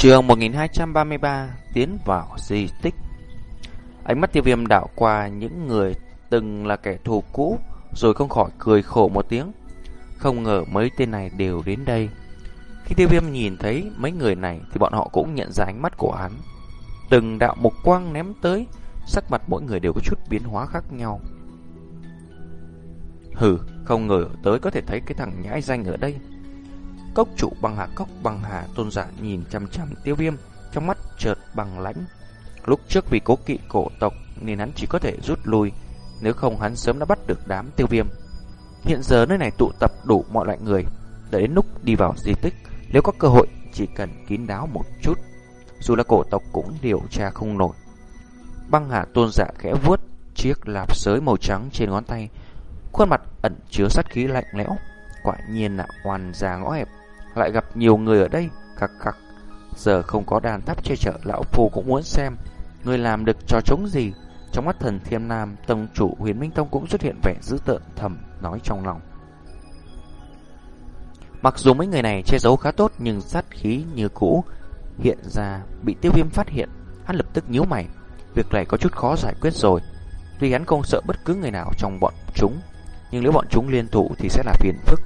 Trường 1233 tiến vào di tích. Ánh mắt tiêu viêm đảo qua những người từng là kẻ thù cũ, rồi không khỏi cười khổ một tiếng. Không ngờ mấy tên này đều đến đây. Khi tiêu viêm nhìn thấy mấy người này thì bọn họ cũng nhận ra ánh mắt của hắn. Từng đạo mục quang ném tới, sắc mặt mỗi người đều có chút biến hóa khác nhau. Hừ, không ngờ tới có thể thấy cái thằng nhãi danh ở đây. Cốc chủ băng hà cốc băng hà tôn giả nhìn chăm chăm tiêu viêm, trong mắt chợt bằng lãnh. Lúc trước vì cố kỵ cổ tộc nên hắn chỉ có thể rút lui, nếu không hắn sớm đã bắt được đám tiêu viêm. Hiện giờ nơi này tụ tập đủ mọi loại người, đợi đến lúc đi vào di tích, nếu có cơ hội chỉ cần kín đáo một chút, dù là cổ tộc cũng điều tra không nổi. Băng hà tôn giả khẽ vuốt chiếc lạp sới màu trắng trên ngón tay, khuôn mặt ẩn chứa sát khí lạnh lẽo, quả nhiên là hoàn già ngõ hẹp lại gặp nhiều người ở đây, khắc khắc. Giờ không có đàn tháp che chở, lão phu cũng muốn xem người làm được trò chống gì. Trong mắt thần Thiêm Nam, tông chủ Huyền Minh Tông cũng xuất hiện vẻ dữ tợn thầm nói trong lòng. Mặc dù mấy người này che giấu khá tốt nhưng sát khí như cũ hiện ra bị tiêu viêm phát hiện, hắn lập tức nhíu mày. Việc này có chút khó giải quyết rồi. Tuy hắn không sợ bất cứ người nào trong bọn chúng, nhưng nếu bọn chúng liên thủ thì sẽ là phiền phức.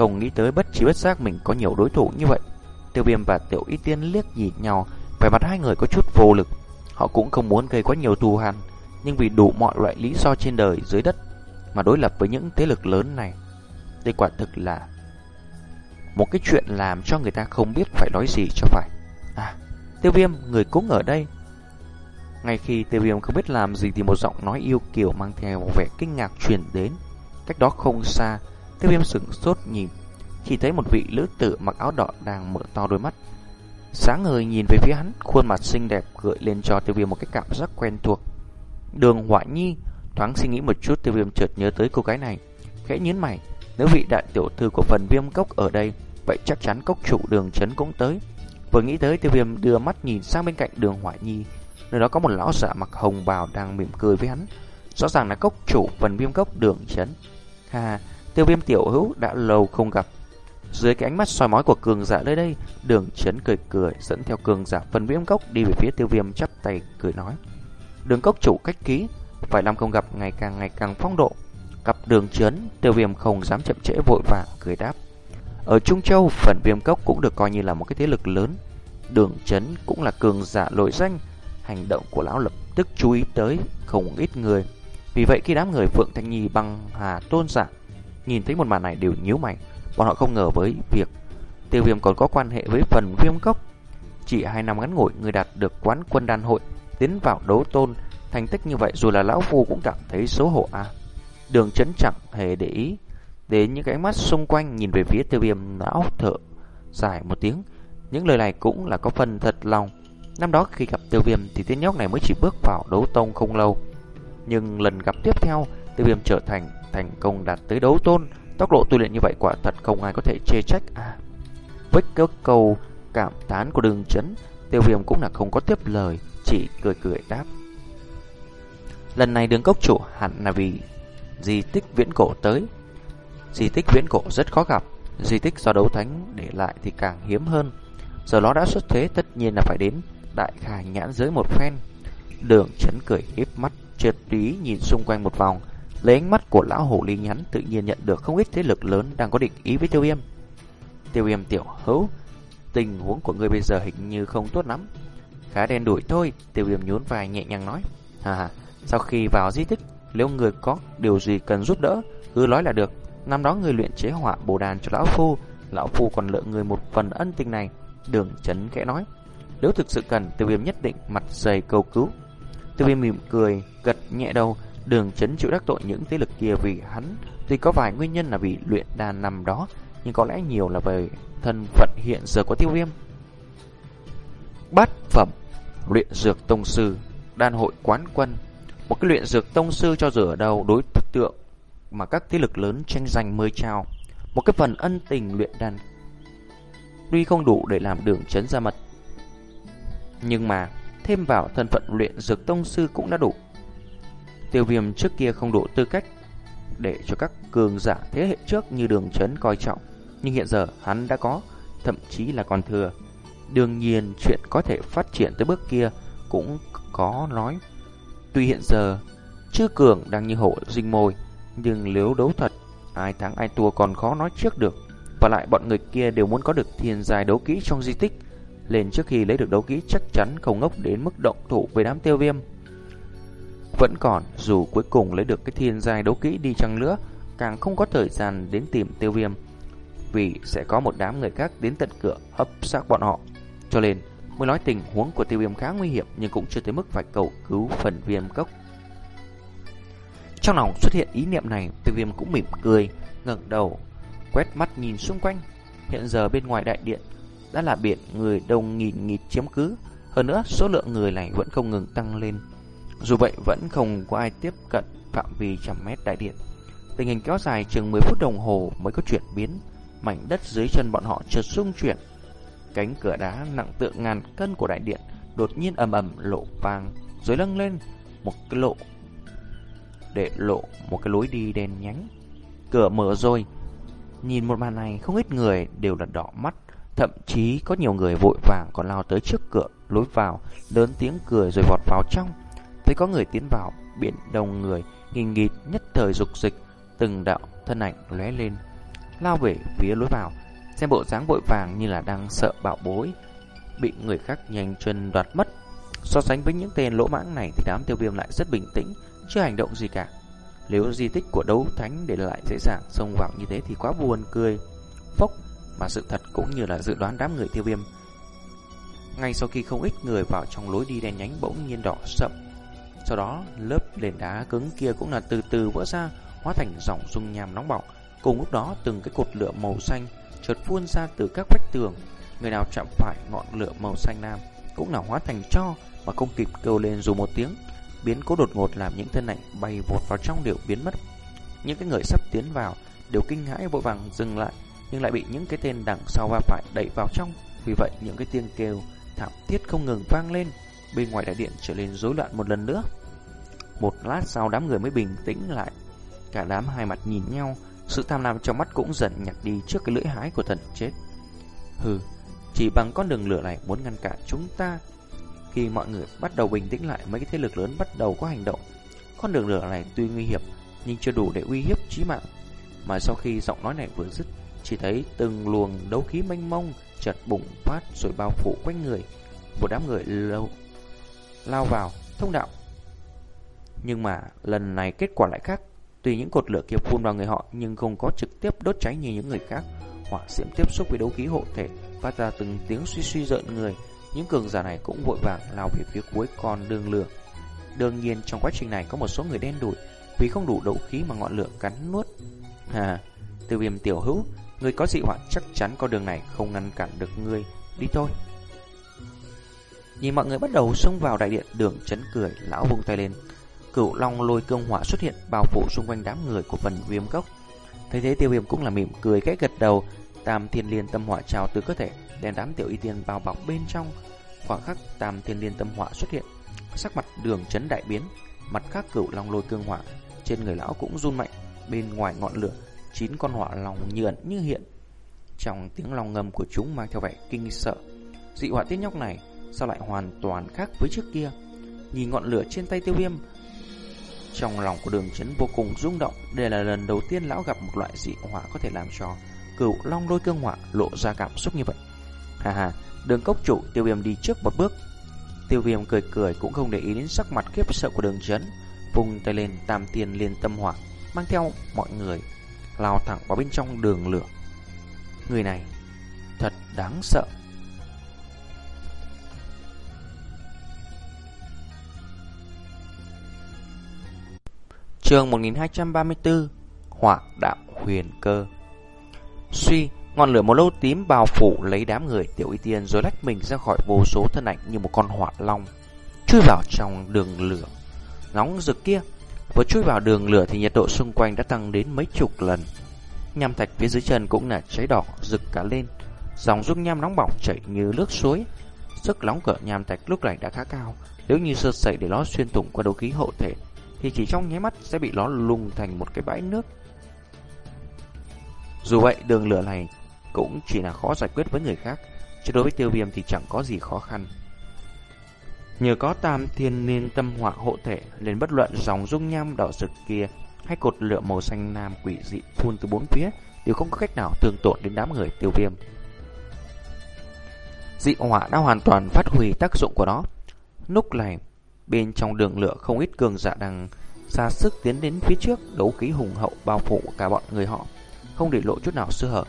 Không nghĩ tới bất trí bất giác mình có nhiều đối thủ như vậy. Tiêu viêm và tiểu y tiên liếc nhìn nhau, vẻ mặt hai người có chút vô lực. Họ cũng không muốn gây quá nhiều thù hằn, nhưng vì đủ mọi loại lý do trên đời dưới đất mà đối lập với những thế lực lớn này. Đây quả thực là một cái chuyện làm cho người ta không biết phải nói gì cho phải. À, tiêu viêm, người cũng ở đây. Ngay khi tiêu viêm không biết làm gì thì một giọng nói yêu kiều mang theo vẻ kinh ngạc truyền đến. Cách đó không xa, Tiêu viêm sửng sốt nhìn. Chỉ thấy một vị lữ tử mặc áo đỏ đang mở to đôi mắt. Sáng ngời nhìn về phía hắn, Khuôn mặt xinh đẹp gợi lên cho tiêu viêm một cái cảm giác quen thuộc. Đường Họa Nhi Thoáng suy nghĩ một chút, tiêu viêm chợt nhớ tới cô gái này. Khẽ nhấn mày Nếu vị đại tiểu thư của phần viêm cốc ở đây, Vậy chắc chắn cốc chủ đường chấn cũng tới. Vừa nghĩ tới, tiêu viêm đưa mắt nhìn sang bên cạnh đường Họa Nhi, Nơi đó có một lão giả mặc hồng bào đang mỉm cười với hắn. Rõ ràng là cốc chủ phần viêm cốc đường chấn Ha Tiêu viêm tiểu hữu đã lâu không gặp. Dưới cái ánh mắt soi mói của cường giả nơi đây, Đường chấn cười cười, Dẫn theo cường giả phần viêm cốc đi về phía tiêu viêm chắp tay cười nói. Đường cốc chủ cách ký, phải làm không gặp ngày càng ngày càng phong độ. Gặp đường chấn, Tiêu viêm không dám chậm trễ vội vàng cười đáp. Ở Trung Châu, Phần viêm cốc cũng được coi như là một cái thế lực lớn. Đường chấn cũng là cường giả lội danh, Hành động của lão lập tức chú ý tới Không ít người. Vì vậy khi đám người Phượng Thanh Nhi băng hà tôn giả Nhìn thấy một màn này đều nhíu mày. Bọn họ không ngờ với việc Tiêu viêm còn có quan hệ với phần viêm cốc Chỉ hai năm ngắn ngủi, Người đạt được quán quân đan hội, Tiến vào đấu tôn, Thành tích như vậy dù là lão phu cũng cảm thấy xấu hổ à Đường chấn chẳng hề để ý Đến những cái mắt xung quanh, Nhìn về phía tiêu viêm não thở Dài một tiếng. Những lời này cũng là có phần thật lòng. Năm đó khi gặp tiêu viêm Thì tên nhóc này mới chỉ bước vào đấu tông không lâu. Nhưng lần gặp tiếp theo, Tiêu viêm trở thành thành công đạt tới đấu tôn, tốc độ tu luyện như vậy quả thật không ai có thể chê trách à. Với cơ câu cảm tán của đường chấn, tiêu viêm cũng là không có tiếp lời, chỉ cười cười đáp. Lần này đường cốc chủ hẳn là vì di tích viễn cổ tới. Di tích viễn cổ rất khó gặp, di tích do đấu thánh để lại thì càng hiếm hơn. Giờ nó đã xuất thế tất nhiên là phải đến đại khai nhãn giới một phen. Đường chấn cười híp mắt, trượt lý nhìn xung quanh một vòng, Lấy ánh mắt của lão hổ ly nhắn tự nhiên nhận được không ít thế lực lớn đang có định ý với tiêu viêm. Tiêu viêm tiểu hữu, tình huống của ngươi bây giờ hình như không tốt lắm. Khá đen đuổi thôi, tiêu viêm nhún vai nhẹ nhàng nói. Hà hà, sau khi vào di tích, nếu người có điều gì cần giúp đỡ, cứ nói là được. Năm đó người luyện chế họa bồ đàn cho lão phu, lão phu còn lượng người một phần ân tình này. Đường chấn khẽ nói. Nếu thực sự cần, tiêu viêm nhất định mặt dày cầu cứu. Tiêu viêm mỉm cười, gật nhẹ đầu, Đường chấn chịu đắc tội những thế lực kia vì hắn. Tuy có vài nguyên nhân là vì luyện đàn nằm đó, Nhưng có lẽ nhiều là về thân phận hiện giờ của tiêu viêm. Bát phẩm Luyện dược tông sư, Đan hội quán quân. Một cái luyện dược tông sư cho dù ở đâu đối tượng Mà các thế lực lớn tranh giành mới trao Một cái phần ân tình luyện đan Tuy không đủ để làm đường chấn ra mật Nhưng mà Thêm vào thân phận luyện dược tông sư cũng đã đủ. Tiêu viêm trước kia không đủ tư cách để cho các cường giả thế hệ trước như đường chấn coi trọng. Nhưng hiện giờ hắn đã có, thậm chí là còn thừa. Đương nhiên chuyện có thể phát triển tới bước kia cũng có nói. Tuy hiện giờ chư cường đang như hổ dinh mồi, nhưng nếu đấu thật, ai thắng ai thua còn khó nói trước được. Và lại bọn người kia đều muốn có được thiên dài đấu kỹ trong di tích. Lên trước khi lấy được đấu kỹ chắc chắn không ngốc đến mức động thủ với đám tiêu viêm. Vẫn còn, dù cuối cùng lấy được cái thiên giai đấu kỹ đi chăng nữa, càng không có thời gian đến tìm tiêu viêm. Vì sẽ có một đám người khác đến tận cửa hấp xác bọn họ. Cho nên, mới nói tình huống của tiêu viêm khá nguy hiểm nhưng cũng chưa tới mức phải cầu cứu phần viêm cốc. Trong lòng xuất hiện ý niệm này, tiêu viêm cũng mỉm cười, ngẩng đầu, quét mắt nhìn xung quanh. Hiện giờ bên ngoài đại điện đã là biển người đông nghìn nghịt chiếm cứ. Hơn nữa, số lượng người này vẫn không ngừng tăng lên. Dù vậy, vẫn không có ai tiếp cận phạm vi trăm mét đại điện. Tình hình kéo dài chừng 10 phút đồng hồ mới có chuyển biến. Mảnh đất dưới chân bọn họ chợt rung chuyển. Cánh cửa đá nặng tượng ngàn cân của đại điện đột nhiên ầm ầm lộ vang, rồi lâng lên một cái lộ để lộ một cái lối đi đen nhánh. Cửa mở rồi. Nhìn một màn này, không ít người đều là đỏ mắt, thậm chí có nhiều người vội vàng còn lao tới trước cửa lối vào, lớn tiếng cười rồi vọt vào trong. Thấy có người tiến vào, biển đông người, nghìn nghịt nhất thời dục dịch, từng đạo thân ảnh lóe lên, lao về phía lối vào, xem bộ dáng vội vàng như là đang sợ bạo bối, bị người khác nhanh chân đoạt mất. So sánh với những tên lỗ mãng này thì đám tiêu viêm lại rất bình tĩnh, chưa hành động gì cả. Nếu di tích của đấu thánh để lại dễ dàng xông vào như thế thì quá buồn cười. Phốc, mà sự thật cũng như là dự đoán đám người tiêu viêm. Ngay sau khi không ít người vào trong lối đi đen nhánh bỗng nhiên đỏ sậm. Sau đó, lớp nền đá cứng kia cũng là từ từ vỡ ra, hóa thành dòng dung nham nóng bỏng. Cùng lúc đó, từng cái cột lửa màu xanh chợt phun ra từ các vách tường. Người nào chạm phải ngọn lửa màu xanh nam cũng là hóa thành cho mà không kịp kêu lên dù một tiếng biến cố đột ngột làm những thân ảnh bay vọt vào trong đều biến mất. Những cái người sắp tiến vào đều kinh hãi vội vàng dừng lại, nhưng lại bị những cái tên đằng sau va phải đẩy vào trong. Vì vậy, những cái tiếng kêu thảm thiết không ngừng vang lên, bên ngoài đại điện trở nên rối loạn một lần nữa. Một lát sau đám người mới bình tĩnh lại, cả đám hai mặt nhìn nhau, sự tham lam trong mắt cũng dần nhạt đi trước cái lưỡi hái của thần chết. Hừ, chỉ bằng con đường lửa này muốn ngăn cản chúng ta khi mọi người bắt đầu bình tĩnh lại, mấy cái thế lực lớn bắt đầu có hành động. Con đường lửa này tuy nguy hiểm, nhưng chưa đủ để uy hiếp chí mạng. Mà sau khi giọng nói này vừa dứt, chỉ thấy từng luồng đấu khí mênh mông chợt bùng phát rồi bao phủ quanh người. Một đám người lâu lao vào thông đạo. Nhưng mà lần này kết quả lại khác. Tuy những cột lửa kia phun vào người họ nhưng không có trực tiếp đốt cháy như những người khác. Hỏa diễm tiếp xúc với đấu khí hộ thể phát ra từng tiếng suy suy rợn người những cường giả này cũng vội vàng lao về phía cuối con đường lửa. Đương nhiên trong quá trình này có một số người đen đủi vì không đủ đấu khí mà ngọn lửa cắn nuốt. Hà, từ viêm tiểu hữu, người có dị họa chắc chắn con đường này không ngăn cản được ngươi. Đi thôi. Nhìn mọi người bắt đầu xông vào đại điện đường chấn cười, lão vung tay lên. Cửu long lôi cương hỏa xuất hiện bao phủ xung quanh đám người của phần viêm cốc. Thấy thế tiêu viêm cũng là mỉm cười khẽ gật đầu, tam thiên liên tâm hỏa trào từ cơ thể đèn đám tiểu y tiên bao bọc bên trong. Khoảng khắc tam thiên liên tâm hỏa xuất hiện, sắc mặt đường chấn đại biến, mặt khác cửu long lôi cương hỏa trên người lão cũng run mạnh, bên ngoài ngọn lửa chín con hỏa lòng như ẩn như hiện. Trong tiếng lòng ngầm của chúng mang theo vẻ kinh sợ. Dị hỏa tiết nhóc này sao lại hoàn toàn khác với trước kia? Nhìn ngọn lửa trên tay tiêu viêm, trong lòng của đường chấn vô cùng rung động. Đây là lần đầu tiên lão gặp một loại dị hỏa có thể làm cho cửu long lôi cương hỏa lộ ra cảm xúc như vậy. Hà hà, đường cốc chủ tiêu viêm đi trước một bước. Tiêu viêm cười cười cũng không để ý đến sắc mặt khiếp sợ của đường chấn. Vùng tay lên tam tiền liên tâm hỏa, mang theo mọi người, lao thẳng vào bên trong đường lửa. Người này thật đáng sợ. Trường 1234 Hỏa đạo huyền cơ Suy Ngọn lửa màu lâu tím bao phủ lấy đám người tiểu y tiên rồi lách mình ra khỏi vô số thân ảnh như một con hỏa long, chui vào trong đường lửa. Nóng rực kia, vừa chui vào đường lửa thì nhiệt độ xung quanh đã tăng đến mấy chục lần. Nham thạch phía dưới chân cũng là cháy đỏ rực cả lên, dòng dung nham nóng bỏng chảy như nước suối. Sức nóng cỡ nham thạch lúc này đã khá cao, nếu như sơ sẩy để nó xuyên thủng qua đấu khí hậu thể thì chỉ trong nháy mắt sẽ bị nó lung thành một cái bãi nước. Dù vậy, đường lửa này cũng chỉ là khó giải quyết với người khác. chứ đối với tiêu viêm thì chẳng có gì khó khăn. Nhờ có tam thiên niên tâm hỏa hộ thể, nên bất luận dòng dung nham đỏ rực kia hay cột lửa màu xanh nam quỷ dị phun từ bốn phía đều không có cách nào tương tổn đến đám người tiêu viêm. Dị hỏa đã hoàn toàn phát huy tác dụng của nó. Lúc này, bên trong đường lửa không ít cường giả đang ra sức tiến đến phía trước, đấu khí hùng hậu bao phủ cả bọn người họ, không để lộ chút nào sơ hở.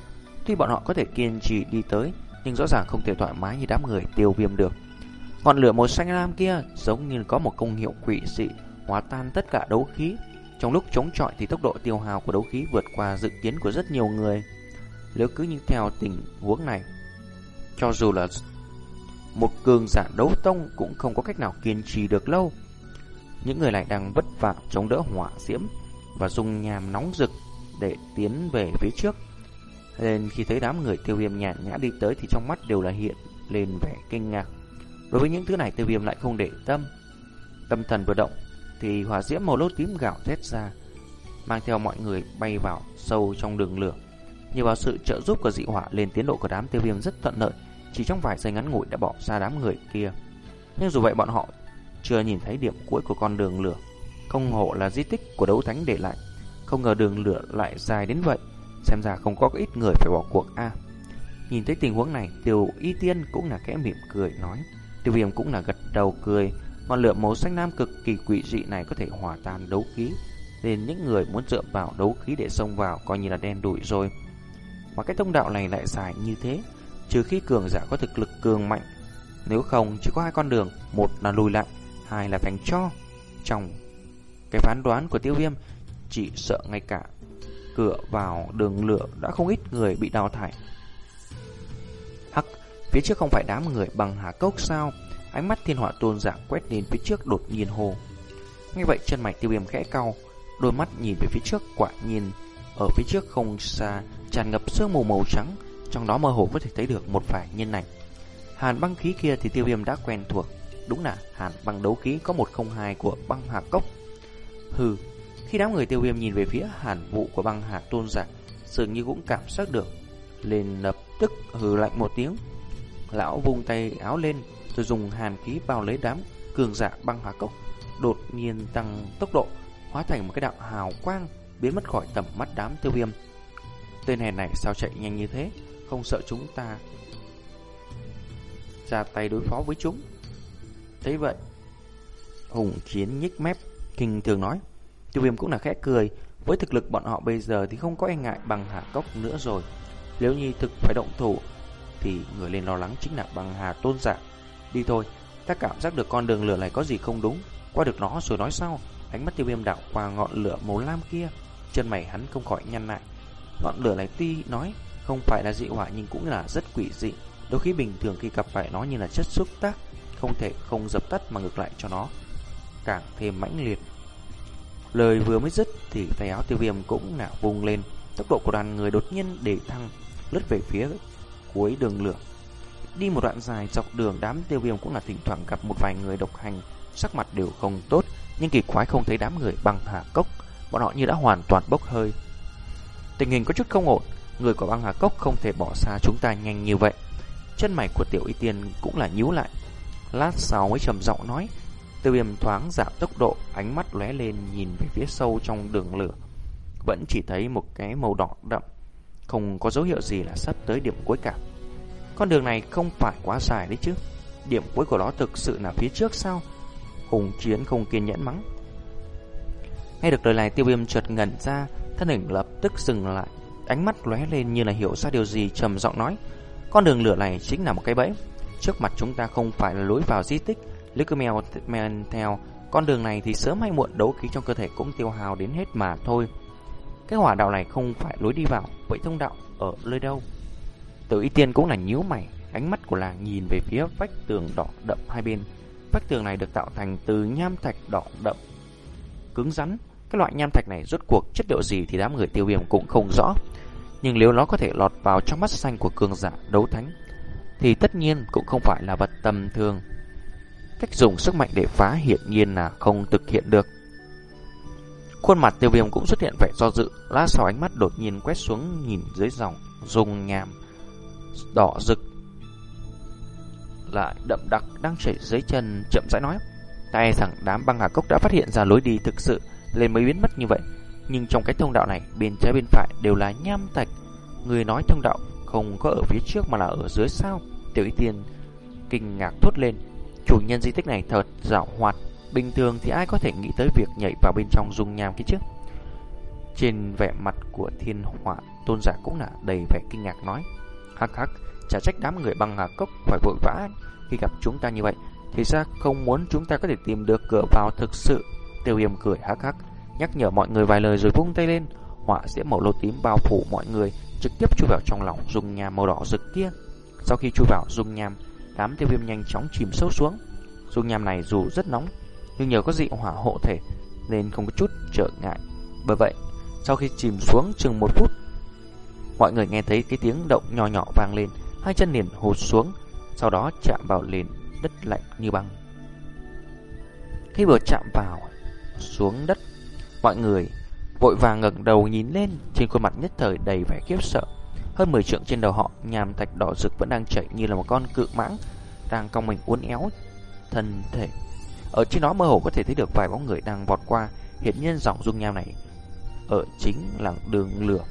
Tuy bọn họ có thể kiên trì đi tới, nhưng rõ ràng không thể thoải mái như đám người tiêu viêm được. Ngọn lửa màu xanh lam kia giống như có một công hiệu quỷ dị, hóa tan tất cả đấu khí. Trong lúc chống chọi thì tốc độ tiêu hao của đấu khí vượt qua dự kiến của rất nhiều người. Nếu cứ như theo tình huống này, cho dù là một cường giả đấu tông cũng không có cách nào kiên trì được lâu. Những người này đang vất vả chống đỡ hỏa diễm và dùng nhàm nóng rực để tiến về phía trước. Nên khi thấy đám người tiêu viêm nhàn nhã đi tới thì trong mắt đều là hiện lên vẻ kinh ngạc. Đối với những thứ này tiêu viêm lại không để tâm. Tâm thần vừa động thì hỏa diễm màu lốt tím gạo thét ra, mang theo mọi người bay vào sâu trong đường lửa. Nhờ vào sự trợ giúp của dị hỏa lên tiến độ của đám tiêu viêm rất thuận lợi, chỉ trong vài giây ngắn ngủi đã bỏ xa đám người kia. Nhưng dù vậy bọn họ chưa nhìn thấy điểm cuối của con đường lửa. Không hộ là di tích của đấu thánh để lại. Không ngờ đường lửa lại dài đến vậy. Xem ra không có ít người phải bỏ cuộc a. nhìn thấy tình huống này, Tiêu Y Tiên cũng là kẽ mỉm cười nói. Tiêu Viêm cũng là gật đầu cười. Ngọn lửa màu xanh nam cực kỳ quỷ dị này có thể hòa tan đấu khí, nên những người muốn dựa vào đấu khí để xông vào coi như là đen đủi rồi. Mà cái thông đạo này lại dài như thế, trừ khi cường giả có thực lực cường mạnh. Nếu không, chỉ có hai con đường, một là lùi lại, hai là thành cho. Trong cái phán đoán của tiêu viêm, chỉ sợ ngay cả cửa vào đường lửa đã không ít người bị đào thải. Hắc, phía trước không phải đám người bằng hà cốc sao? Ánh mắt thiên họa tôn giả quét lên phía trước đột nhiên hồ. Ngay vậy chân mạch tiêu viêm khẽ cau, đôi mắt nhìn về phía trước quả nhìn ở phía trước không xa tràn ngập sương mù màu trắng, trong đó mơ hồ có thể thấy được một vài nhân ảnh. Hàn băng khí kia thì tiêu viêm đã quen thuộc, đúng là hàn băng đấu khí có 102 của băng hà cốc. Hừ, khi đám người tiêu viêm nhìn về phía hàn vụ của băng hà tôn giả, dường như cũng cảm giác được, liền lập tức hừ lạnh một tiếng. Lão vung tay áo lên, rồi dùng hàn khí bao lấy đám cường giả băng hà cốc, đột nhiên tăng tốc độ, hóa thành một cái đạo hào quang biến mất khỏi tầm mắt đám tiêu viêm. Tên hèn này sao chạy nhanh như thế? Không sợ chúng ta ra tay đối phó với chúng. Thấy vậy, Hùng Chiến nhích mép, kinh thường nói. Tiêu viêm cũng là khẽ cười, với thực lực bọn họ bây giờ thì không có e ngại bằng hạ cốc nữa rồi. Nếu như thực phải động thủ, thì người lên lo lắng chính là bằng hà tôn giả. Đi thôi, ta cảm giác được con đường lửa này có gì không đúng, qua được nó rồi nói sau. Ánh mắt tiêu viêm đạo qua ngọn lửa màu lam kia, chân mày hắn không khỏi nhăn lại. Ngọn lửa này tuy nói không phải là dị hỏa nhưng cũng là rất quỷ dị. Đôi khi bình thường khi gặp phải nó như là chất xúc tác, không thể không dập tắt mà ngược lại cho nó càng thêm mãnh liệt. Lời vừa mới dứt thì tay áo tiêu viêm cũng nạo vùng lên, tốc độ của đoàn người đột nhiên để thăng, lướt về phía cuối đường lửa. Đi một đoạn dài dọc đường đám tiêu viêm cũng là thỉnh thoảng gặp một vài người độc hành, sắc mặt đều không tốt, nhưng kỳ quái không thấy đám người bằng hạ cốc, bọn họ như đã hoàn toàn bốc hơi. Tình hình có chút không ổn, Người của băng hà cốc không thể bỏ xa chúng ta nhanh như vậy. Chân mày của tiểu y tiên cũng là nhíu lại. Lát sau mới trầm giọng nói. Tiêu viêm thoáng giảm tốc độ, Ánh mắt lóe lên nhìn về phía sâu trong đường lửa. Vẫn chỉ thấy một cái màu đỏ đậm, Không có dấu hiệu gì là sắp tới điểm cuối cả. Con đường này không phải quá dài đấy chứ. Điểm cuối của nó thực sự là phía trước sao? Hùng chiến không kiên nhẫn mắng. Nghe được lời này, tiêu viêm chợt ngẩn ra, Thân hình lập tức dừng lại. Ánh mắt lóe lên như là hiểu ra điều gì, trầm giọng nói, Con đường lửa này chính là một cái bẫy. Trước mặt chúng ta không phải là lối vào di tích. Nếu cứ mèo men theo. Con đường này thì sớm hay muộn đấu khí trong cơ thể cũng tiêu hào đến hết mà thôi. Cái hỏa đạo này không phải lối đi vào Vậy thông đạo ở nơi đâu. Tử y tiên cũng là nhíu mày, Ánh mắt của làng nhìn về phía vách tường đỏ đậm hai bên. Vách tường này được tạo thành từ nham thạch đỏ đậm. Cứng rắn, Cái loại nham thạch này rốt cuộc chất liệu gì thì đám người tiêu viêm cũng không rõ nhưng nếu nó có thể lọt vào trong mắt xanh của cường giả đấu thánh, Thì tất nhiên cũng không phải là vật tầm thường Cách dùng sức mạnh để phá hiện nhiên là không thực hiện được Khuôn mặt tiêu viêm cũng xuất hiện vẻ do dự, lát sau ánh mắt đột nhiên quét xuống nhìn dưới dòng Dùng nhàm Đỏ rực lại đậm đặc đang chảy dưới chân, chậm rãi nói. tay thẳng đám băng hà cốc đã phát hiện ra lối đi thực sự, lên mới biến mất như vậy. Nhưng trong cái thông đạo này, bên trái bên phải đều là nham thạch. Người nói thông đạo không có ở phía trước mà là ở dưới sao. Tiểu Y Tiên kinh ngạc thốt lên. Chủ nhân di tích này thật dạo hoạt. Bình thường thì ai có thể nghĩ tới việc nhảy vào bên trong dung nham kia chứ? Trên vẻ mặt của thiên họa, tôn giả cũng là đầy vẻ kinh ngạc nói. Hắc hắc, chả trách đám người băng hà cốc phải vội vã khi gặp chúng ta như vậy. Thì ra không muốn chúng ta có thể tìm được cửa vào thực sự. Tiêu hiểm cười hắc hắc, nhắc nhở mọi người vài lời rồi vung tay lên. Họa diễm màu lô tím bao phủ mọi người, trực tiếp chui vào trong lòng dung nham màu đỏ rực kia. Sau khi chui vào dung nham, đám tiêu viêm nhanh chóng chìm sâu xuống. Dung nham này dù rất nóng, nhưng nhờ có dị hỏa hộ thể nên không có chút trở ngại. Bởi vậy, sau khi chìm xuống chừng một phút, mọi người nghe thấy cái tiếng động nhỏ nhỏ vang lên, hai chân liền hụt xuống, sau đó chạm vào nền đất lạnh như băng. Khi vừa chạm vào xuống đất, mọi người vội vàng ngẩng đầu nhìn lên, trên khuôn mặt nhất thời đầy vẻ khiếp sợ. Hơn 10 trượng trên đầu họ, nhàm thạch đỏ rực vẫn đang chạy như là một con cự mãng đang cong mình uốn éo thân thể. Ở trên đó mơ hồ có thể thấy được vài bóng người đang vọt qua, hiện nhiên dòng dung nham này ở chính là đường lửa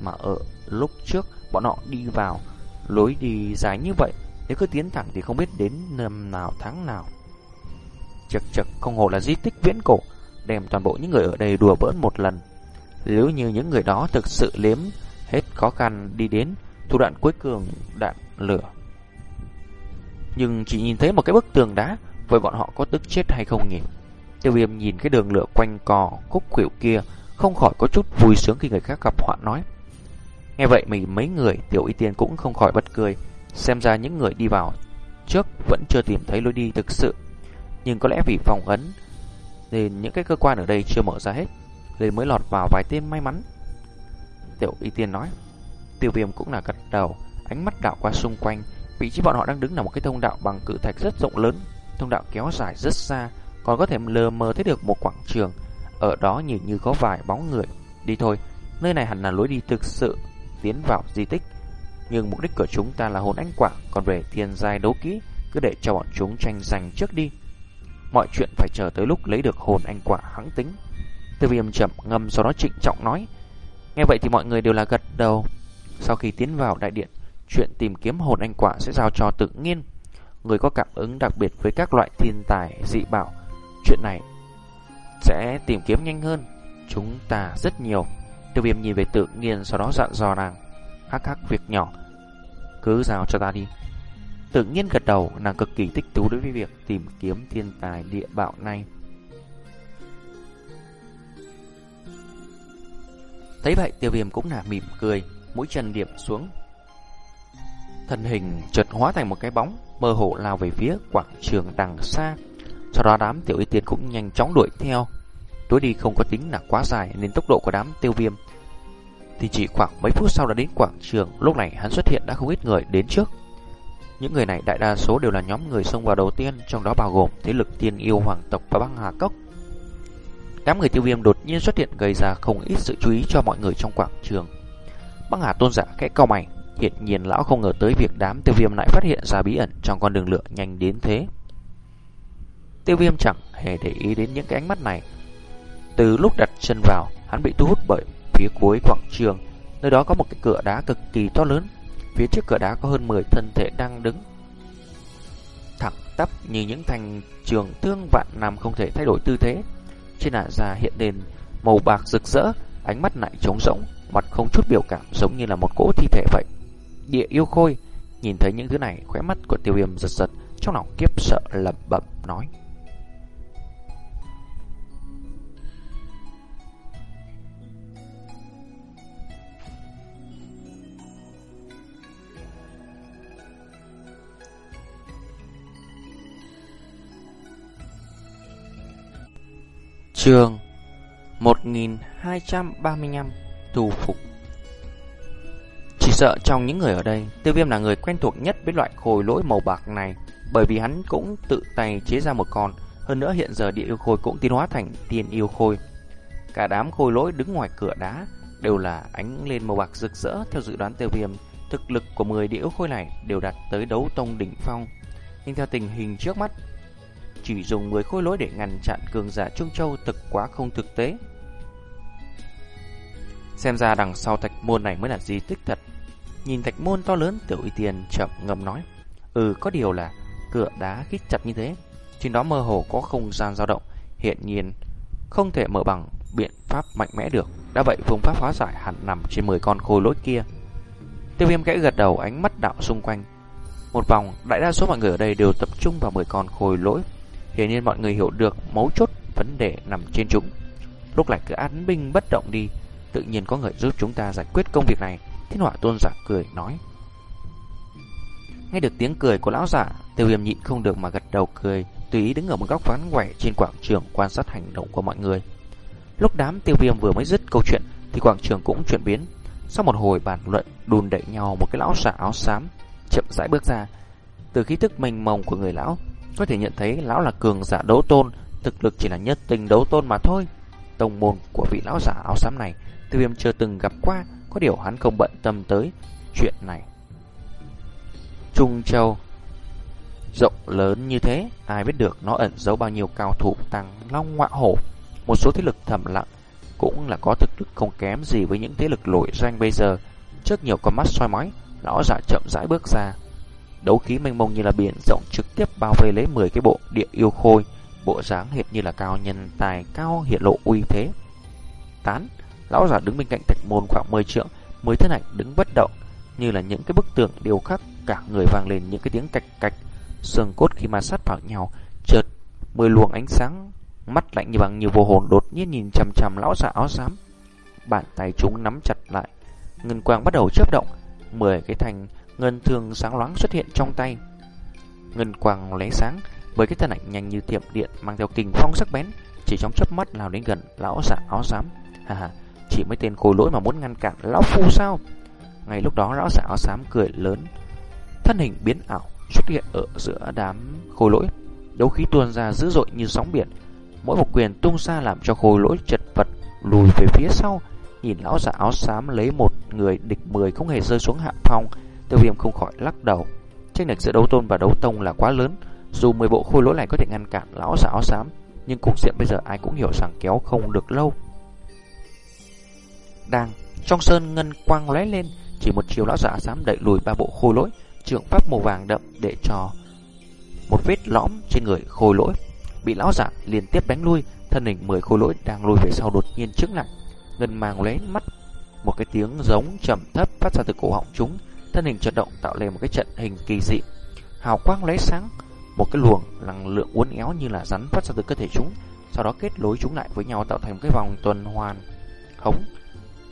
mà ở lúc trước bọn họ đi vào lối đi dài như vậy, nếu cứ tiến thẳng thì không biết đến năm nào tháng nào. Chật chật không hồ là di tích viễn cổ, đem toàn bộ những người ở đây đùa bỡn một lần. Nếu như những người đó thực sự liếm hết khó khăn đi đến thủ đoạn cuối cường đạn lửa. Nhưng chỉ nhìn thấy một cái bức tường đá, với bọn họ có tức chết hay không nhỉ? Tiêu viêm nhìn cái đường lửa quanh cò, khúc khuỷu kia, không khỏi có chút vui sướng khi người khác gặp họa nói. Nghe vậy mình mấy người tiểu y tiên cũng không khỏi bật cười, xem ra những người đi vào trước vẫn chưa tìm thấy lối đi thực sự. Nhưng có lẽ vì phòng ấn nên những cái cơ quan ở đây chưa mở ra hết, nên mới lọt vào vài tên may mắn. Tiểu y tiên nói, tiêu viêm cũng là gật đầu, ánh mắt đảo qua xung quanh, vị trí bọn họ đang đứng là một cái thông đạo bằng cự thạch rất rộng lớn, thông đạo kéo dài rất xa, còn có thể lờ mờ thấy được một quảng trường, ở đó nhìn như có vài bóng người. Đi thôi, nơi này hẳn là lối đi thực sự tiến vào di tích. Nhưng mục đích của chúng ta là hồn ánh quả, còn về thiên giai đấu kỹ, cứ để cho bọn chúng tranh giành trước đi. Mọi chuyện phải chờ tới lúc lấy được hồn anh quả hãng tính. Tiêu viêm chậm ngâm sau đó trịnh trọng nói. Nghe vậy thì mọi người đều là gật đầu. Sau khi tiến vào đại điện, chuyện tìm kiếm hồn anh quả sẽ giao cho tự nhiên. Người có cảm ứng đặc biệt với các loại thiên tài dị bảo. Chuyện này sẽ tìm kiếm nhanh hơn. Chúng ta rất nhiều. Tiêu viêm nhìn về tự nhiên sau đó dặn dò nàng. Hắc hắc việc nhỏ. Cứ giao cho ta đi. Tự nhiên gật đầu, nàng cực kỳ thích thú đối với việc tìm kiếm thiên tài địa bạo này. Thấy vậy tiêu viêm cũng là mỉm cười, mũi chân điểm xuống. Thân hình chợt hóa thành một cái bóng, mơ hồ lao về phía quảng trường đằng xa. Sau đó đám tiểu y tiên cũng nhanh chóng đuổi theo. Đối đi không có tính là quá dài nên tốc độ của đám tiêu viêm thì chỉ khoảng mấy phút sau đã đến quảng trường. Lúc này hắn xuất hiện đã không ít người đến trước. Những người này đại đa số đều là nhóm người xông vào đầu tiên, trong đó bao gồm thế lực tiên yêu hoàng tộc và băng hà cốc. Đám người tiêu viêm đột nhiên xuất hiện gây ra không ít sự chú ý cho mọi người trong quảng trường. Băng hà tôn giả kẽ cao mày, hiện nhiên lão không ngờ tới việc đám tiêu viêm lại phát hiện ra bí ẩn trong con đường lửa nhanh đến thế. Tiêu viêm chẳng hề để ý đến những cái ánh mắt này. Từ lúc đặt chân vào, hắn bị thu hút bởi phía cuối quảng trường, nơi đó có một cái cửa đá cực kỳ to lớn. Phía trước cửa đá có hơn 10 thân thể đang đứng. Thẳng tắp như những thành trường thương vạn năm không thể thay đổi tư thế. Trên làn da hiện lên màu bạc rực rỡ, ánh mắt lại trống rỗng, mặt không chút biểu cảm giống như là một cỗ thi thể vậy. Địa yêu khôi, nhìn thấy những thứ này, khóe mắt của tiêu viêm giật giật, trong lòng kiếp sợ lẩm bẩm nói. Trường 1235 Tù phục. Chỉ sợ trong những người ở đây Tiêu viêm là người quen thuộc nhất với loại khôi lỗi màu bạc này Bởi vì hắn cũng tự tay chế ra một con Hơn nữa hiện giờ địa yêu khôi cũng tiến hóa thành tiền yêu khôi. Cả đám khôi lỗi đứng ngoài cửa đá Đều là ánh lên màu bạc rực rỡ Theo dự đoán tiêu viêm. Thực lực của 10 địa yêu khôi này đều đạt tới đấu tông đỉnh phong. Nhưng theo tình hình trước mắt, chỉ dùng 10 khối lỗi để ngăn chặn cường giả Trung Châu thực quá không thực tế. Xem ra đằng sau thạch môn này mới là di tích thật. Nhìn thạch môn to lớn, tiểu y tiền chậm ngầm nói. Ừ, có điều là cửa đá khít chặt như thế. Trên đó mơ hồ có không gian dao động. Hiện nhiên, không thể mở bằng biện pháp mạnh mẽ được. Đã vậy, phương pháp hóa giải hẳn nằm trên 10 con khối lỗi kia. Tiêu viêm kẽ gật đầu ánh mắt đạo xung quanh. Một vòng, đại đa số mọi người ở đây đều tập trung vào 10 con khối lỗi. Hiển nhiên mọi người hiểu được mấu chốt vấn đề nằm trên chúng. Lúc này cứ án binh bất động đi, tự nhiên có người giúp chúng ta giải quyết công việc này. Thiên họa tôn giả cười nói. Nghe được tiếng cười của lão giả, tiêu viêm nhịn không được mà gật đầu cười, tùy ý đứng ở một góc ván quẻ trên quảng trường quan sát hành động của mọi người. Lúc đám tiêu viêm vừa mới dứt câu chuyện thì quảng trường cũng chuyển biến. Sau một hồi bàn luận đùn đẩy nhau một cái lão giả áo xám chậm rãi bước ra. Từ khí tức mênh mông của người lão, có thể nhận thấy lão là cường giả đấu tôn, thực lực chỉ là nhất tình đấu tôn mà thôi. Tông môn của vị lão giả áo xám này, tiêu viêm chưa từng gặp qua, có điều hắn không bận tâm tới chuyện này. Trung Châu Rộng lớn như thế, ai biết được nó ẩn giấu bao nhiêu cao thủ tăng long ngọa hổ. Một số thế lực thầm lặng cũng là có thực lực không kém gì với những thế lực nổi danh bây giờ. Trước nhiều con mắt soi mói, lão giả chậm rãi bước ra. Đấu khí mênh mông như là biển rộng trực tiếp bao vây lấy 10 cái bộ địa yêu khôi, bộ dáng hệt như là cao nhân tài cao hiện lộ uy thế. Tán, lão giả đứng bên cạnh thạch môn khoảng 10 trượng, mới thân ảnh đứng bất động, như là những cái bức tượng điêu khắc cả người vang lên những cái tiếng cạch cạch. Xương cốt khi ma sát vào nhau chợt mười luồng ánh sáng mắt lạnh như bằng như vô hồn đột nhiên nhìn chằm chằm lão giả áo xám. Bàn tay chúng nắm chặt lại ngân quang bắt đầu chớp động mười cái thành ngân thường sáng loáng xuất hiện trong tay ngân quàng lấy sáng với cái thân ảnh nhanh như tiệm điện mang theo kình phong sắc bén chỉ trong chớp mắt nào đến gần lão giả áo xám ha ha chỉ mấy tên khôi lỗi mà muốn ngăn cản lão phu sao ngay lúc đó lão giả áo xám cười lớn thân hình biến ảo xuất hiện ở giữa đám khôi lỗi. Đấu khí tuôn ra dữ dội như sóng biển, mỗi một quyền tung ra làm cho khôi lỗi chật vật lùi về phía sau. Nhìn lão giả áo xám lấy một người địch mười không hề rơi xuống hạ phong, tiêu viêm không khỏi lắc đầu. Tranh lệch giữa đấu tôn và đấu tông là quá lớn, dù 10 bộ khôi lỗi này có thể ngăn cản lão giả áo xám, nhưng cục diện bây giờ ai cũng hiểu rằng kéo không được lâu. Đang trong sơn ngân quang lóe lên, chỉ một chiều lão giả xám đẩy lùi ba bộ khôi lỗi, Trượng pháp màu vàng đậm để cho một vết lõm trên người khôi lỗi. Bị lão giả liên tiếp đánh lui, thân hình mười khôi lỗi đang lùi về sau đột nhiên trước lại. Ngân màng lóe mắt, một cái tiếng giống trầm thấp phát ra từ cổ họng chúng, thân hình chợt động tạo lên một cái trận hình kỳ dị. Hào quang lóe sáng, một cái luồng năng lượng uốn éo như là rắn phát ra từ cơ thể chúng, sau đó kết nối chúng lại với nhau tạo thành một cái vòng tuần hoàn. Hống.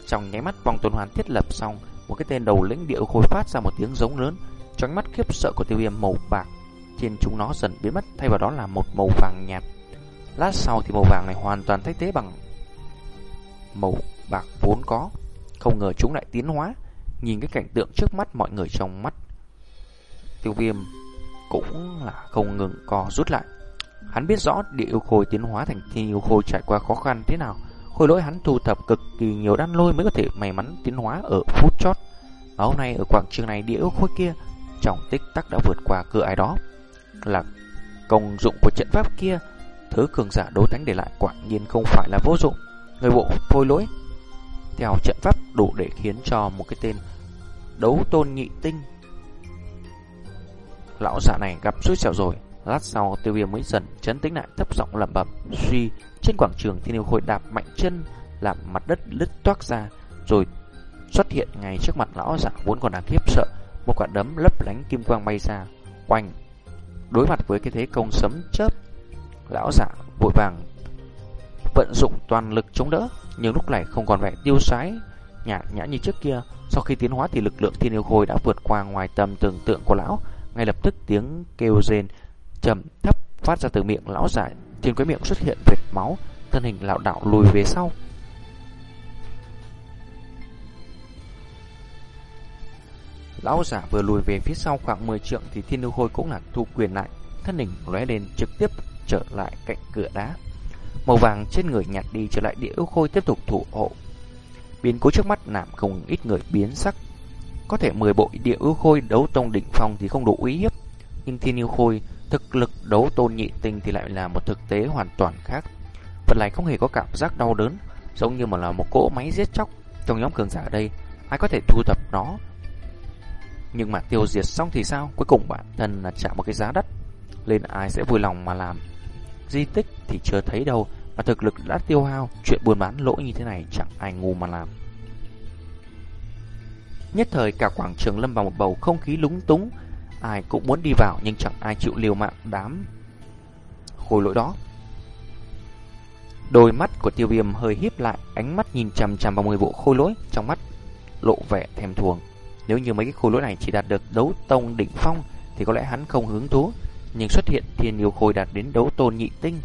Trong nháy mắt vòng tuần hoàn thiết lập xong, một cái tên đầu lĩnh địa khôi phát ra một tiếng giống lớn, trong mắt khiếp sợ của tiêu viêm màu bạc trên chúng nó dần biến mất thay vào đó là một màu vàng nhạt. Lát sau thì màu vàng này hoàn toàn thay thế bằng màu bạc vốn có. Không ngờ chúng lại tiến hóa. Nhìn cái cảnh tượng trước mắt mọi người trong mắt. Tiêu viêm cũng là không ngừng co rút lại. Hắn biết rõ địa yêu khôi tiến hóa thành thiên yêu khôi trải qua khó khăn thế nào. Khôi lỗi hắn thu thập cực kỳ nhiều đan lôi mới có thể may mắn tiến hóa ở phút chót. Và hôm nay ở quảng trường này địa yêu khôi kia trong tích tắc đã vượt qua cửa ai đó. Là công dụng của trận pháp kia, thứ cường giả đối thánh để lại quả nhiên không phải là vô dụng. Người bộ khôi lỗi theo trận pháp đủ để khiến cho một cái tên đấu tôn nhị tinh. Lão giả này gặp suối xẻo rồi, lát sau tiêu viêm mới dần chấn tĩnh lại thấp giọng lẩm bẩm suy trên quảng trường thiên yêu khôi đạp mạnh chân làm mặt đất lứt toác ra rồi xuất hiện ngay trước mặt lão giả vốn còn đang khiếp sợ một quả đấm lấp lánh kim quang bay ra, quanh. Đối mặt với cái thế công sấm chớp, lão giả vội vàng vận dụng toàn lực chống đỡ, nhưng lúc này không còn vẻ tiêu sái, nhã nhã như trước kia. Sau khi tiến hóa thì lực lượng thiên yêu khôi đã vượt qua ngoài tầm tưởng tượng của lão, ngay lập tức tiếng kêu rên trầm thấp phát ra từ miệng lão giả, trên cái miệng xuất hiện vệt máu, thân hình lão đạo lùi về sau. Lão giả vừa lùi về phía sau khoảng 10 trượng thì thiên yêu khôi cũng là thu quyền lại, thân hình lóe lên trực tiếp trở lại cạnh cửa đá. Màu vàng trên người nhạt đi trở lại địa yêu khôi tiếp tục thủ hộ. Biến cố trước mắt làm không ít người biến sắc. Có thể 10 bộ địa ưu khôi đấu tông đỉnh phong thì không đủ uy hiếp. Nhưng thiên yêu khôi thực lực đấu tôn nhị tinh thì lại là một thực tế hoàn toàn khác. Vật này không hề có cảm giác đau đớn, giống như mà là một cỗ máy giết chóc. Trong nhóm cường giả ở đây, ai có thể thu thập nó. Nhưng mà tiêu diệt xong thì sao? Cuối cùng bản thân là trả một cái giá đắt. Lên ai sẽ vui lòng mà làm. Di tích thì chưa thấy đâu, mà thực lực đã tiêu hao, chuyện buôn bán lỗi như thế này chẳng ai ngu mà làm. Nhất thời cả quảng trường lâm vào một bầu không khí lúng túng, ai cũng muốn đi vào nhưng chẳng ai chịu liều mạng đám khối lỗi đó. Đôi mắt của tiêu viêm hơi híp lại, ánh mắt nhìn chằm chằm vào 10 bộ khôi lỗi, trong mắt lộ vẻ thèm thuồng. Nếu như mấy cái khôi lỗi này chỉ đạt được đấu tông đỉnh phong thì có lẽ hắn không hứng thú, nhưng xuất hiện thiên yêu khôi đạt đến đấu tôn nhị tinh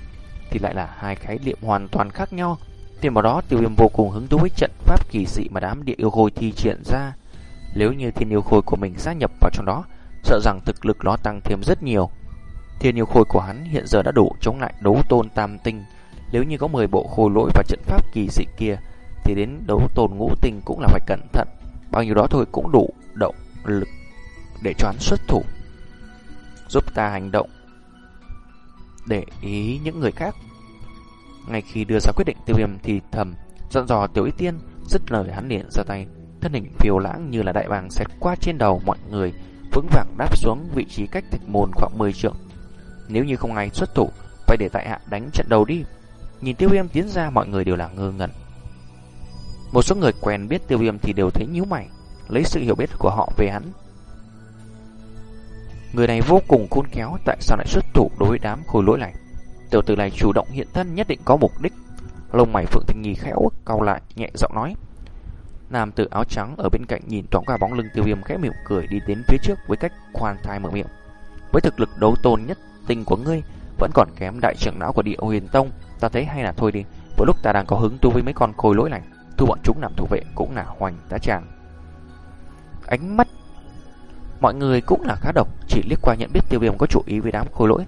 thì lại là hai khái niệm hoàn toàn khác nhau. Thêm vào đó, tiêu viêm vô cùng hứng thú với trận pháp kỳ dị mà đám địa yêu khôi thi triển ra. Nếu như thiên yêu khôi của mình gia nhập vào trong đó, sợ rằng thực lực nó tăng thêm rất nhiều. Thiên yêu khôi của hắn hiện giờ đã đủ chống lại đấu tôn tam tinh. Nếu như có 10 bộ khôi lỗi và trận pháp kỳ dị kia, thì đến đấu tôn ngũ tinh cũng là phải cẩn thận. Bao nhiêu đó thôi cũng đủ động lực để cho hắn xuất thủ. Giúp ta hành động để ý những người khác. Ngay khi đưa ra quyết định tiêu viêm thì thầm, dặn dò tiểu ý tiên, dứt lời hắn liền ra tay. Thân hình phiêu lãng như là đại bàng xẹt qua trên đầu mọi người, vững vàng đáp xuống vị trí cách thạch môn khoảng 10 trượng. Nếu như không ai xuất thủ, phải để tại hạ đánh trận đầu đi. Nhìn tiêu viêm tiến ra mọi người đều là ngơ ngẩn. Một số người quen biết tiêu viêm thì đều thấy nhíu mày, lấy sự hiểu biết của họ về hắn. Người này vô cùng khôn khéo tại sao lại xuất thủ đối với đám khối lỗi này. Tiểu tử này chủ động hiện thân nhất định có mục đích. Lông mày Phượng Thanh Nhi khéo cau lại, nhẹ giọng nói. Nam tử áo trắng ở bên cạnh nhìn thoáng qua bóng lưng tiêu viêm khẽ mỉm cười đi đến phía trước với cách khoan thai mở miệng. Với thực lực đấu tôn nhất tinh của ngươi vẫn còn kém đại trưởng não của địa huyền tông, ta thấy hay là thôi đi. Vừa lúc ta đang có hứng tu với mấy con khôi lỗi này, thu bọn chúng làm thủ vệ cũng là hoành tá tràng. Ánh mắt mọi người cũng là khá độc, chỉ liếc qua nhận biết tiêu viêm có chủ ý với đám khôi lỗi.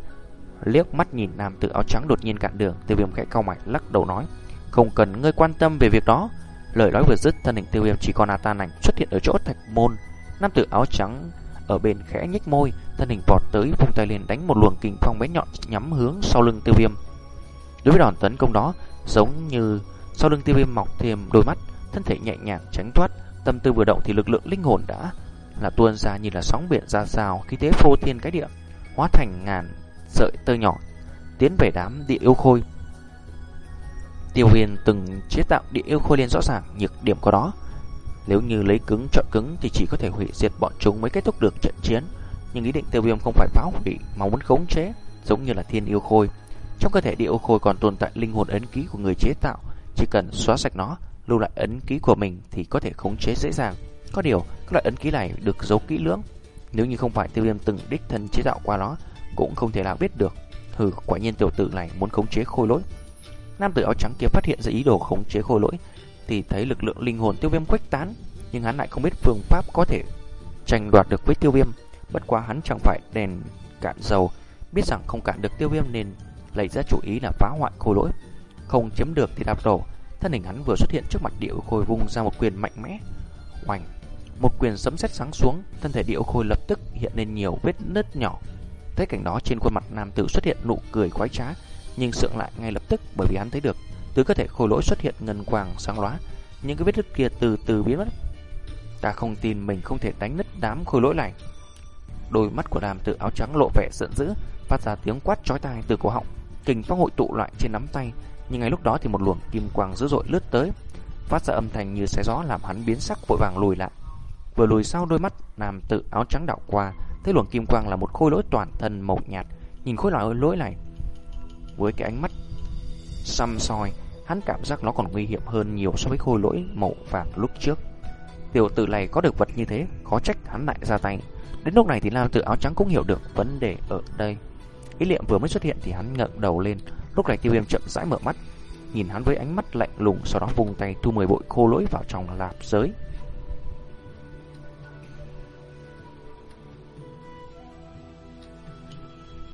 Liếc mắt nhìn nam tử áo trắng đột nhiên cạn đường, tiêu viêm khẽ cau mày lắc đầu nói, không cần ngươi quan tâm về việc đó. Lời nói vừa dứt, thân hình tiêu viêm chỉ còn tan ảnh xuất hiện ở chỗ thạch môn. Nam tử áo trắng ở bên khẽ nhếch môi, thân hình vọt tới vung tay lên đánh một luồng kình phong bé nhọn nhắm hướng sau lưng tiêu viêm. Đối với đòn tấn công đó, giống như sau lưng tiêu viêm mọc thêm đôi mắt, thân thể nhẹ nhàng tránh thoát, tâm tư vừa động thì lực lượng linh hồn đã là tuôn ra như là sóng biển ra sao khí thế phô thiên cái địa, hóa thành ngàn sợi tơ nhỏ, tiến về đám địa yêu khôi. Tiêu huyền từng chế tạo địa yêu khôi liên rõ ràng nhược điểm của đó. Nếu như lấy cứng chọn cứng thì chỉ có thể hủy diệt bọn chúng mới kết thúc được trận chiến. Nhưng ý định tiêu viêm không phải phá hủy mà muốn khống chế, giống như là thiên yêu khôi. Trong cơ thể địa yêu khôi còn tồn tại linh hồn ấn ký của người chế tạo, chỉ cần xóa sạch nó, lưu lại ấn ký của mình thì có thể khống chế dễ dàng. Có điều, các loại ấn ký này được giấu kỹ lưỡng. Nếu như không phải tiêu viêm từng đích thân chế tạo qua nó, cũng không thể nào biết được. Hừ, quả nhiên tiểu tử này muốn khống chế khôi lỗi. Nam tử áo trắng kia phát hiện ra ý đồ khống chế khôi lỗi, thì thấy lực lượng linh hồn tiêu viêm khuếch tán, nhưng hắn lại không biết phương pháp có thể tranh đoạt được với tiêu viêm. Bất quá hắn chẳng phải đèn cạn dầu, biết rằng không cạn được tiêu viêm nên lấy ra chủ ý là phá hoại khôi lỗi. Không chiếm được thì đạp đổ, thân hình hắn vừa xuất hiện trước mặt điệu khôi vung ra một quyền mạnh mẽ. Oành! Một quyền sấm sét sáng xuống, thân thể điệu khôi lập tức hiện lên nhiều vết nứt nhỏ. Thấy cảnh đó trên khuôn mặt nam tử xuất hiện nụ cười quái trá, nhưng sượng lại ngay lập tức bởi vì hắn thấy được từ cơ thể khôi lỗi xuất hiện ngân quang sáng lóa, những cái vết nứt kia từ từ biến mất. Ta không tin mình không thể đánh nứt đám khôi lỗi này. Đôi mắt của nam tử áo trắng lộ vẻ giận dữ, phát ra tiếng quát chói tai từ cổ họng, kình phong hội tụ lại trên nắm tay, nhưng ngay lúc đó thì một luồng kim quang dữ dội lướt tới, phát ra âm thanh như xé gió làm hắn biến sắc vội vàng lùi lại. Vừa lùi sau đôi mắt nam tử áo trắng đảo qua, thấy luồng kim quang là một khối lỗi toàn thân màu nhạt, nhìn khối lỗi lỗi này với cái ánh mắt xăm soi, hắn cảm giác nó còn nguy hiểm hơn nhiều so với khối lỗi màu vàng lúc trước. Tiểu tử này có được vật như thế, khó trách hắn lại ra tay. Đến lúc này thì nam tự áo trắng cũng hiểu được vấn đề ở đây. Ý niệm vừa mới xuất hiện thì hắn ngẩng đầu lên, lúc này tiêu viêm chậm rãi mở mắt, nhìn hắn với ánh mắt lạnh lùng sau đó vùng tay thu 10 bội khô lỗi vào trong lạp giới.